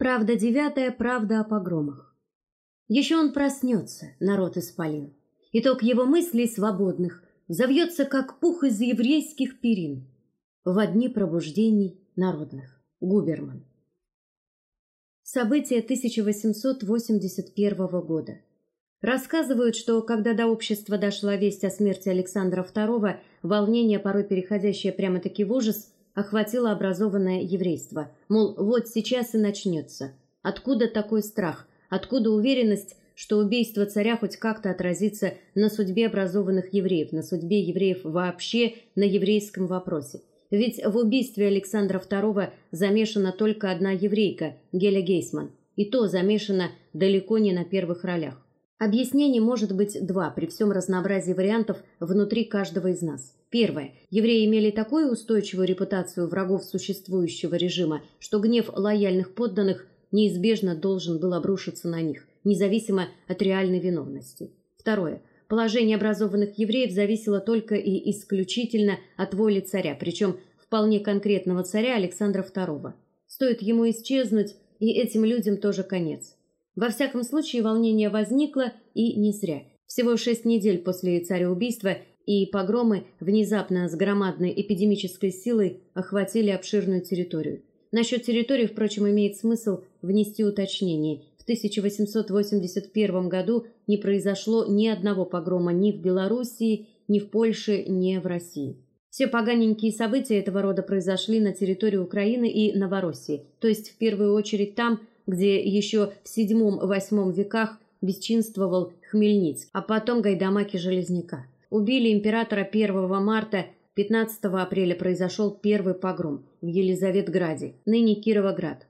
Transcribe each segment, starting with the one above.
Правда девятая, правда о погромах. Еще он проснется, народ исполин. Итог его мыслей свободных завьется, как пух из еврейских перин в дни пробуждений народных. Губерман. События 1881 года. Рассказывают, что когда до общества дошла весть о смерти Александра II, волнение, порой переходящее прямо-таки в ужас, охватило образованное еврейство. Мол, вот сейчас и начнется. Откуда такой страх? Откуда уверенность, что убийство царя хоть как-то отразится на судьбе образованных евреев, на судьбе евреев вообще, на еврейском вопросе? Ведь в убийстве Александра II замешана только одна еврейка, Геля Гейсман, и то замешана далеко не на первых ролях. Объяснений может быть два при всем разнообразии вариантов внутри каждого из нас. Первое. Евреи имели такую устойчивую репутацию врагов существующего режима, что гнев лояльных подданных неизбежно должен был обрушиться на них, независимо от реальной виновности. Второе. Положение образованных евреев зависело только и исключительно от воли царя, причем вполне конкретного царя Александра II. Стоит ему исчезнуть, и этим людям тоже конец. Во всяком случае, волнение возникло и не зря. Всего шесть недель после цареубийства и погромы внезапно с громадной эпидемической силой охватили обширную территорию. Насчет территории, впрочем, имеет смысл внести уточнение. В 1881 году не произошло ни одного погрома ни в Белоруссии, ни в Польше, ни в России. Все поганенькие события этого рода произошли на территории Украины и Новороссии, то есть в первую очередь там, где еще в VII-VIII веках бесчинствовал Хмельницк, а потом гайдамаки Железняка. Убили императора 1 марта, 15 апреля произошел первый погром в Елизаветграде, ныне Кировоград.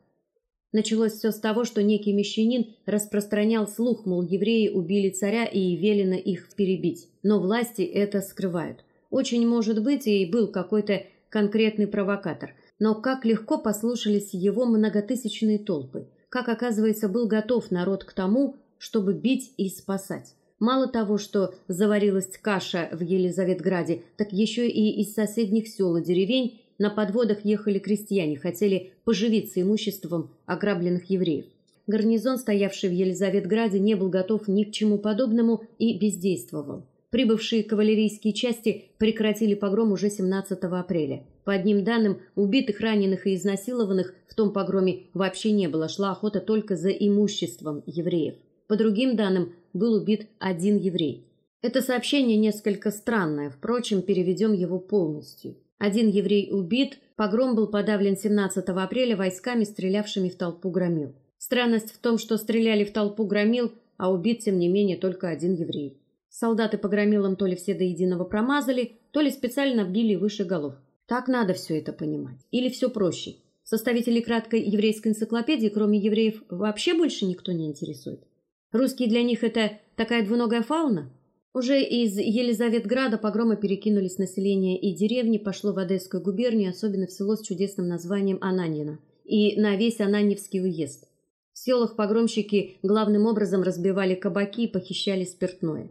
Началось все с того, что некий мещанин распространял слух, мол, евреи убили царя и велено их перебить. Но власти это скрывают. Очень может быть и был какой-то конкретный провокатор, но как легко послушались его многотысячные толпы как оказывается был готов народ к тому, чтобы бить и спасать. Мало того, что заварилась каша в Елизаветграде, так еще и из соседних сел и деревень на подводах ехали крестьяне, хотели поживиться имуществом ограбленных евреев. Гарнизон, стоявший в Елизаветграде, не был готов ни к чему подобному и бездействовал. Прибывшие кавалерийские части прекратили погром уже 17 апреля. По одним данным, убитых, раненых и изнасилованных в том погроме вообще не было, шла охота только за имуществом евреев. По другим данным, был убит один еврей. Это сообщение несколько странное, впрочем, переведем его полностью. Один еврей убит, погром был подавлен 17 апреля войсками, стрелявшими в толпу громил. Странность в том, что стреляли в толпу громил, а убит тем не менее только один еврей. Солдаты по громилам то ли все до единого промазали, то ли специально били выше голов. Так надо все это понимать. Или все проще. Составителей краткой еврейской энциклопедии, кроме евреев, вообще больше никто не интересует. Русские для них это такая двуногая фауна. Уже из Елизаветграда погромы перекинулись население и деревни, пошло в Одесскую губернию, особенно в село с чудесным названием Ананьино, и на весь Ананьевский уезд. В селах погромщики главным образом разбивали кабаки и похищали спиртное.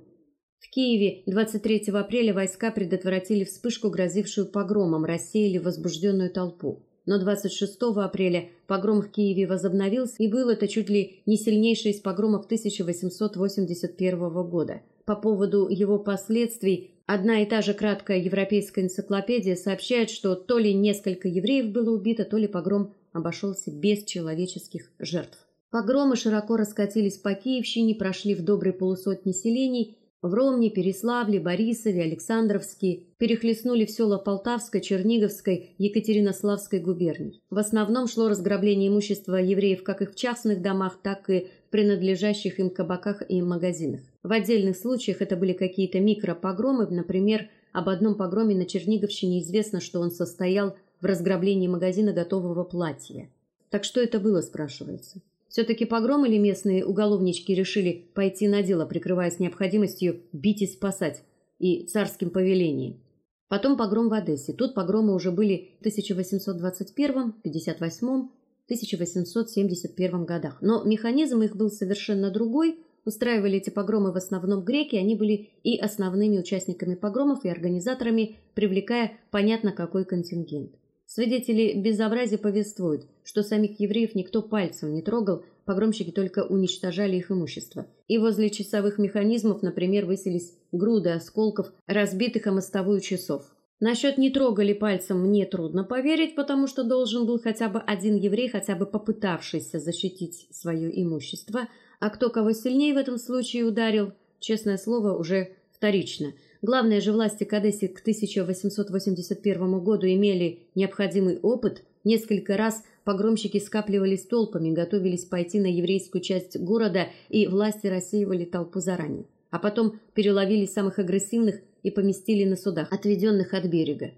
В Киеве 23 апреля войска предотвратили вспышку, грозившую погромом, рассеяли возбужденную толпу. Но 26 апреля погром в Киеве возобновился, и был это чуть ли не сильнейший из погромов 1881 года. По поводу его последствий одна и та же краткая европейская энциклопедия сообщает, что то ли несколько евреев было убито, то ли погром обошелся без человеческих жертв. Погромы широко раскатились по Киевщине, прошли в доброй полусотни селений в Ромне, Переславле, Борисове, Александровске перехлестнули в села Полтавской, Черниговской, Екатеринославской губерний. В основном шло разграбление имущества евреев как их в частных домах, так и в принадлежащих им кабаках и магазинах. В отдельных случаях это были какие-то микропогромы, например, об одном погроме на Черниговщине известно, что он состоял в разграблении магазина готового платья. Так что это было, спрашивается все таки погром или местные уголовнички решили пойти на дело, прикрываясь необходимостью бить и спасать и царским повелением. Потом погром в Одессе. Тут погромы уже были в 1821, 58, 1871 годах. Но механизм их был совершенно другой. Устраивали эти погромы в основном греки, они были и основными участниками погромов, и организаторами, привлекая понятно какой контингент. Свидетели безобразия повествуют, что самих евреев никто пальцем не трогал, погромщики только уничтожали их имущество. И возле часовых механизмов, например, высились груды осколков, разбитых о мостовую часов. Насчет не трогали пальцем мне трудно поверить, потому что должен был хотя бы один еврей, хотя бы попытавшийся защитить свое имущество, а кто кого сильнее в этом случае ударил, честное слово, уже вторично – Главное же власти Кадеси к 1881 году имели необходимый опыт. Несколько раз погромщики скапливались толпами, готовились пойти на еврейскую часть города, и власти рассеивали толпу заранее. А потом переловили самых агрессивных и поместили на судах, отведенных от берега.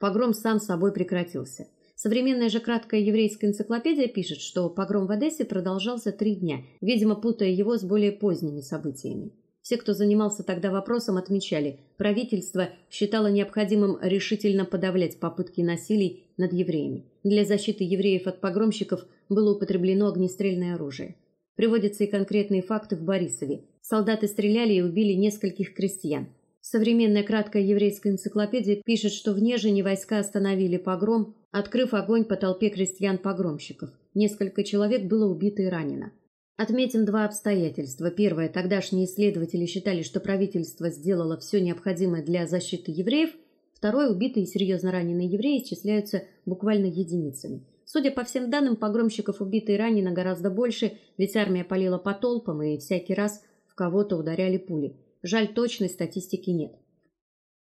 Погром сам собой прекратился. Современная же краткая еврейская энциклопедия пишет, что погром в Одессе продолжался три дня, видимо, путая его с более поздними событиями. Все, кто занимался тогда вопросом, отмечали, правительство считало необходимым решительно подавлять попытки насилий над евреями. Для защиты евреев от погромщиков было употреблено огнестрельное оружие. Приводятся и конкретные факты в Борисове. Солдаты стреляли и убили нескольких крестьян. Современная краткая еврейская энциклопедия пишет, что в Нежине войска остановили погром, открыв огонь по толпе крестьян-погромщиков. Несколько человек было убито и ранено. Отметим два обстоятельства. Первое, тогдашние исследователи считали, что правительство сделало все необходимое для защиты евреев. Второе, убитые и серьезно раненые евреи исчисляются буквально единицами. Судя по всем данным, погромщиков убито и ранено гораздо больше, ведь армия палила по толпам и всякий раз в кого-то ударяли пули. Жаль, точной статистики нет.